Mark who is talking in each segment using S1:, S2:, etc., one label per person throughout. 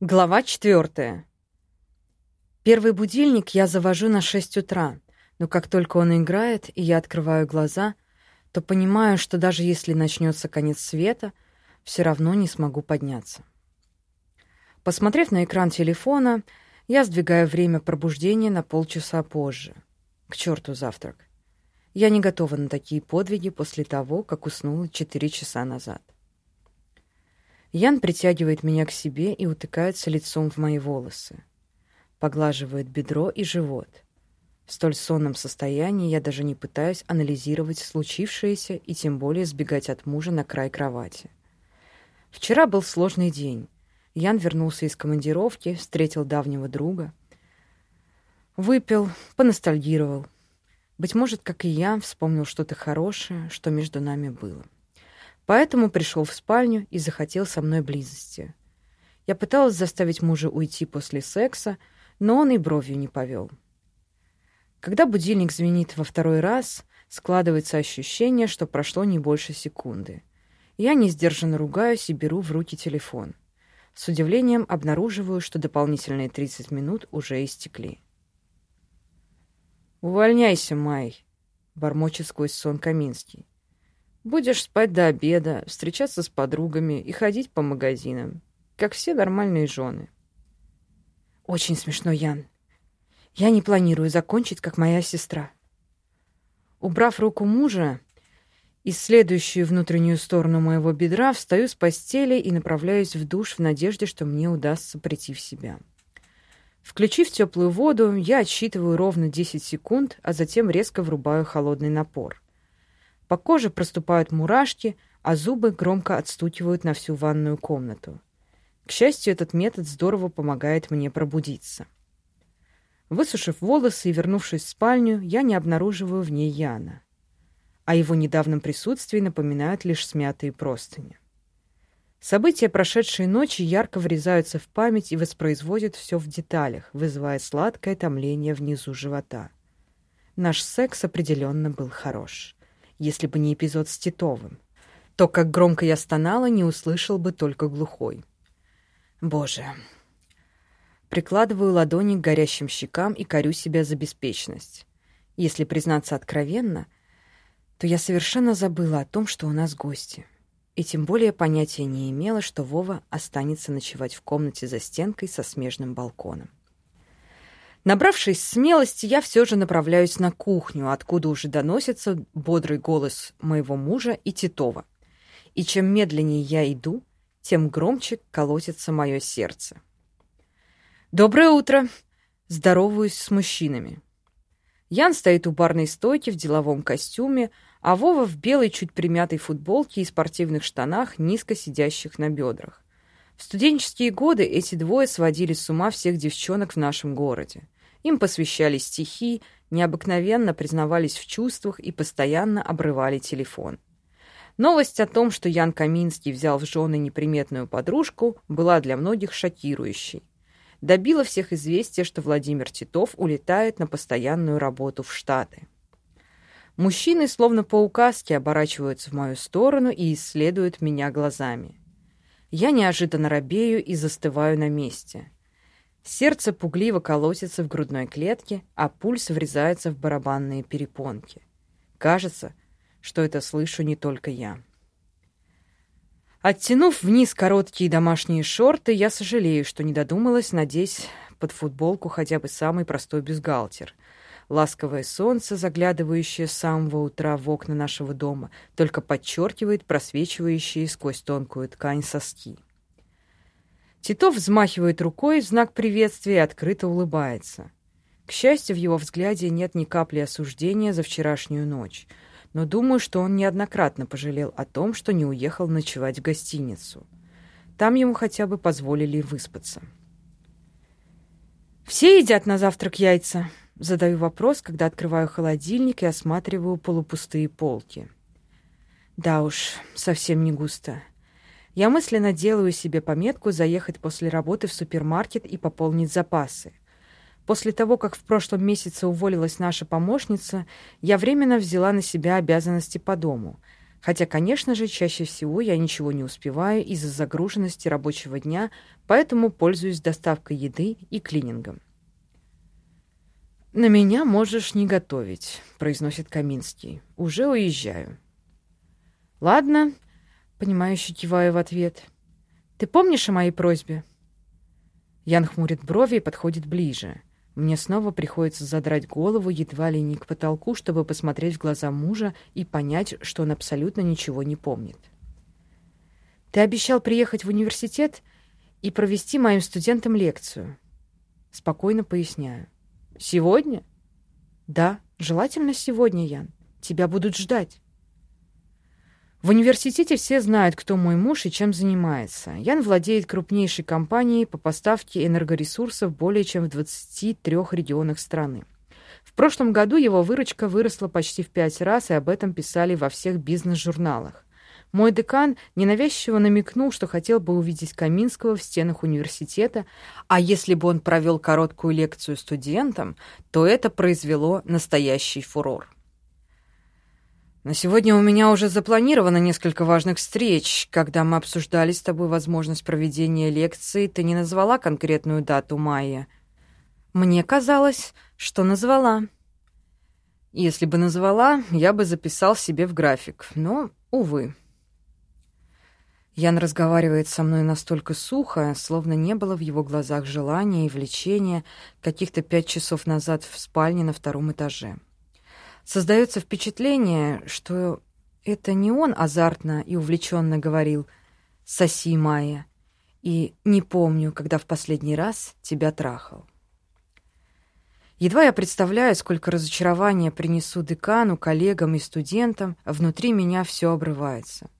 S1: Глава четвертая. Первый будильник я завожу на 6 утра, но как только он играет, и я открываю глаза, то понимаю, что даже если начнется конец света, все равно не смогу подняться. Посмотрев на экран телефона, я сдвигаю время пробуждения на полчаса позже. К черту завтрак. Я не готова на такие подвиги после того, как уснула 4 часа назад. Ян притягивает меня к себе и утыкается лицом в мои волосы. Поглаживает бедро и живот. В столь сонном состоянии я даже не пытаюсь анализировать случившееся и тем более сбегать от мужа на край кровати. Вчера был сложный день. Ян вернулся из командировки, встретил давнего друга. Выпил, поностальгировал. Быть может, как и я, вспомнил что-то хорошее, что между нами было. Поэтому пришел в спальню и захотел со мной близости. Я пыталась заставить мужа уйти после секса, но он и бровью не повел. Когда будильник звенит во второй раз, складывается ощущение, что прошло не больше секунды. Я несдержанно ругаюсь и беру в руки телефон. С удивлением обнаруживаю, что дополнительные 30 минут уже истекли. «Увольняйся, Май», — бормочет сквозь сон Каминский. Будешь спать до обеда, встречаться с подругами и ходить по магазинам, как все нормальные жены. Очень смешно, Ян. Я не планирую закончить, как моя сестра. Убрав руку мужа, исследующую внутреннюю сторону моего бедра, встаю с постели и направляюсь в душ в надежде, что мне удастся прийти в себя. Включив теплую воду, я отсчитываю ровно 10 секунд, а затем резко врубаю холодный напор. По коже проступают мурашки, а зубы громко отстукивают на всю ванную комнату. К счастью, этот метод здорово помогает мне пробудиться. Высушив волосы и вернувшись в спальню, я не обнаруживаю в ней Яна. О его недавнем присутствии напоминают лишь смятые простыни. События прошедшей ночи ярко врезаются в память и воспроизводят все в деталях, вызывая сладкое томление внизу живота. Наш секс определенно был хорош если бы не эпизод с Титовым. То, как громко я стонала, не услышал бы только глухой. Боже. Прикладываю ладони к горящим щекам и корю себя за беспечность. Если признаться откровенно, то я совершенно забыла о том, что у нас гости. И тем более понятия не имела, что Вова останется ночевать в комнате за стенкой со смежным балконом. Набравшись смелости, я все же направляюсь на кухню, откуда уже доносится бодрый голос моего мужа и Титова. И чем медленнее я иду, тем громче колотится мое сердце. «Доброе утро!» Здороваюсь с мужчинами. Ян стоит у барной стойки в деловом костюме, а Вова в белой чуть примятой футболке и спортивных штанах, низко сидящих на бедрах. В студенческие годы эти двое сводили с ума всех девчонок в нашем городе. Им посвящали стихи, необыкновенно признавались в чувствах и постоянно обрывали телефон. Новость о том, что Ян Каминский взял в жены неприметную подружку, была для многих шокирующей. Добило всех известие, что Владимир Титов улетает на постоянную работу в Штаты. Мужчины, словно по указке, оборачиваются в мою сторону и исследуют меня глазами. Я неожиданно робею и застываю на месте. Сердце пугливо колотится в грудной клетке, а пульс врезается в барабанные перепонки. Кажется, что это слышу не только я. Оттянув вниз короткие домашние шорты, я сожалею, что не додумалась надеть под футболку хотя бы самый простой бюстгальтер. Ласковое солнце, заглядывающее с самого утра в окна нашего дома, только подчеркивает просвечивающие сквозь тонкую ткань соски. Титов взмахивает рукой в знак приветствия и открыто улыбается. К счастью, в его взгляде нет ни капли осуждения за вчерашнюю ночь, но думаю, что он неоднократно пожалел о том, что не уехал ночевать в гостиницу. Там ему хотя бы позволили выспаться. «Все едят на завтрак яйца?» Задаю вопрос, когда открываю холодильник и осматриваю полупустые полки. Да уж, совсем не густо. Я мысленно делаю себе пометку заехать после работы в супермаркет и пополнить запасы. После того, как в прошлом месяце уволилась наша помощница, я временно взяла на себя обязанности по дому. Хотя, конечно же, чаще всего я ничего не успеваю из-за загруженности рабочего дня, поэтому пользуюсь доставкой еды и клинингом. «На меня можешь не готовить», — произносит Каминский. «Уже уезжаю». «Ладно», — понимающе киваю в ответ. «Ты помнишь о моей просьбе?» Ян хмурит брови и подходит ближе. Мне снова приходится задрать голову едва ли не к потолку, чтобы посмотреть в глаза мужа и понять, что он абсолютно ничего не помнит. «Ты обещал приехать в университет и провести моим студентам лекцию». Спокойно поясняю. «Сегодня?» «Да, желательно сегодня, Ян. Тебя будут ждать». В университете все знают, кто мой муж и чем занимается. Ян владеет крупнейшей компанией по поставке энергоресурсов более чем в 23 регионах страны. В прошлом году его выручка выросла почти в пять раз, и об этом писали во всех бизнес-журналах. Мой декан ненавязчиво намекнул, что хотел бы увидеть Каминского в стенах университета, а если бы он провел короткую лекцию студентам, то это произвело настоящий фурор. На сегодня у меня уже запланировано несколько важных встреч. Когда мы обсуждали с тобой возможность проведения лекции, ты не назвала конкретную дату мая. Мне казалось, что назвала. Если бы назвала, я бы записал себе в график. Но, увы. Ян разговаривает со мной настолько сухо, словно не было в его глазах желания и влечения каких-то пять часов назад в спальне на втором этаже. Создается впечатление, что это не он азартно и увлеченно говорил «Соси, Майя», и «Не помню, когда в последний раз тебя трахал». Едва я представляю, сколько разочарования принесу декану, коллегам и студентам, внутри меня все обрывается.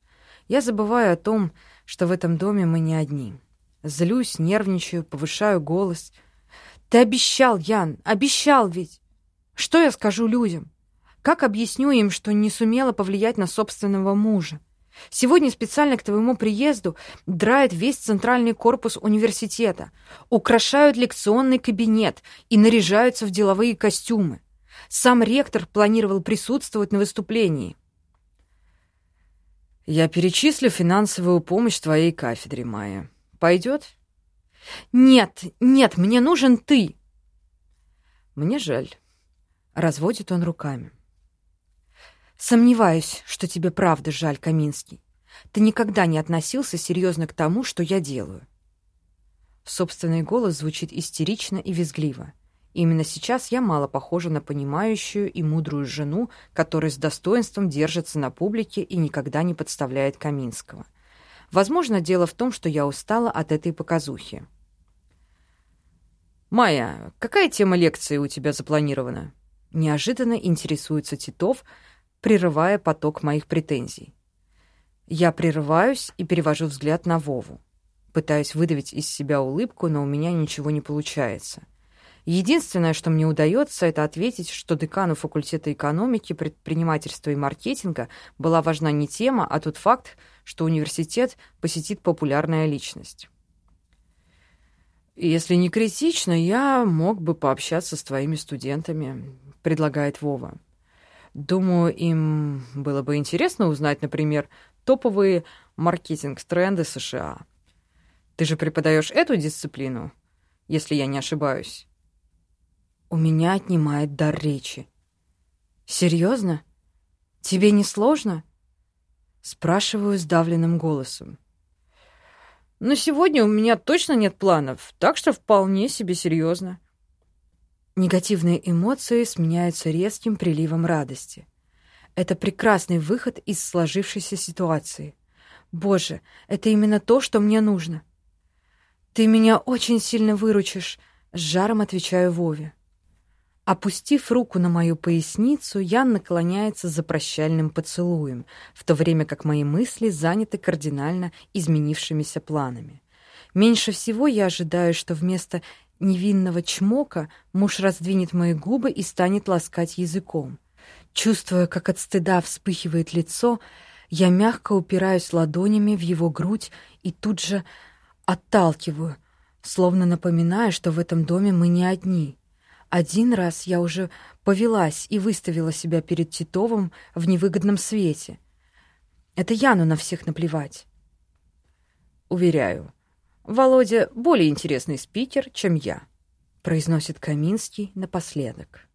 S1: Я забываю о том, что в этом доме мы не одни. Злюсь, нервничаю, повышаю голос. «Ты обещал, Ян, обещал ведь! Что я скажу людям? Как объясню им, что не сумела повлиять на собственного мужа? Сегодня специально к твоему приезду драет весь центральный корпус университета, украшают лекционный кабинет и наряжаются в деловые костюмы. Сам ректор планировал присутствовать на выступлении. «Я перечислю финансовую помощь твоей кафедре, Майя. Пойдет?» «Нет, нет, мне нужен ты!» «Мне жаль». Разводит он руками. Сомневаюсь, что тебе правда жаль, Каминский. Ты никогда не относился серьезно к тому, что я делаю. Собственный голос звучит истерично и визгливо. Именно сейчас я мало похожа на понимающую и мудрую жену, которая с достоинством держится на публике и никогда не подставляет Каминского. Возможно, дело в том, что я устала от этой показухи. «Майя, какая тема лекции у тебя запланирована?» Неожиданно интересуется Титов, прерывая поток моих претензий. Я прерываюсь и перевожу взгляд на Вову. Пытаюсь выдавить из себя улыбку, но у меня ничего не получается. Единственное, что мне удается, это ответить, что декану факультета экономики, предпринимательства и маркетинга была важна не тема, а тот факт, что университет посетит популярная личность. «Если не критично, я мог бы пообщаться с твоими студентами», — предлагает Вова. Думаю, им было бы интересно узнать, например, топовые маркетинг-тренды США. Ты же преподаешь эту дисциплину, если я не ошибаюсь. У меня отнимает дар речи. Серьезно? Тебе не сложно? Спрашиваю сдавленным голосом. Но сегодня у меня точно нет планов, так что вполне себе серьезно. Негативные эмоции сменяются резким приливом радости. Это прекрасный выход из сложившейся ситуации. Боже, это именно то, что мне нужно. Ты меня очень сильно выручишь, с жаром отвечаю Вове. Опустив руку на мою поясницу, Ян наклоняется за прощальным поцелуем, в то время как мои мысли заняты кардинально изменившимися планами. Меньше всего я ожидаю, что вместо невинного чмока муж раздвинет мои губы и станет ласкать языком. Чувствуя, как от стыда вспыхивает лицо, я мягко упираюсь ладонями в его грудь и тут же отталкиваю, словно напоминая, что в этом доме мы не одни. Один раз я уже повелась и выставила себя перед Титовым в невыгодном свете. Это Яну на всех наплевать. Уверяю, Володя более интересный спикер, чем я, произносит Каминский напоследок.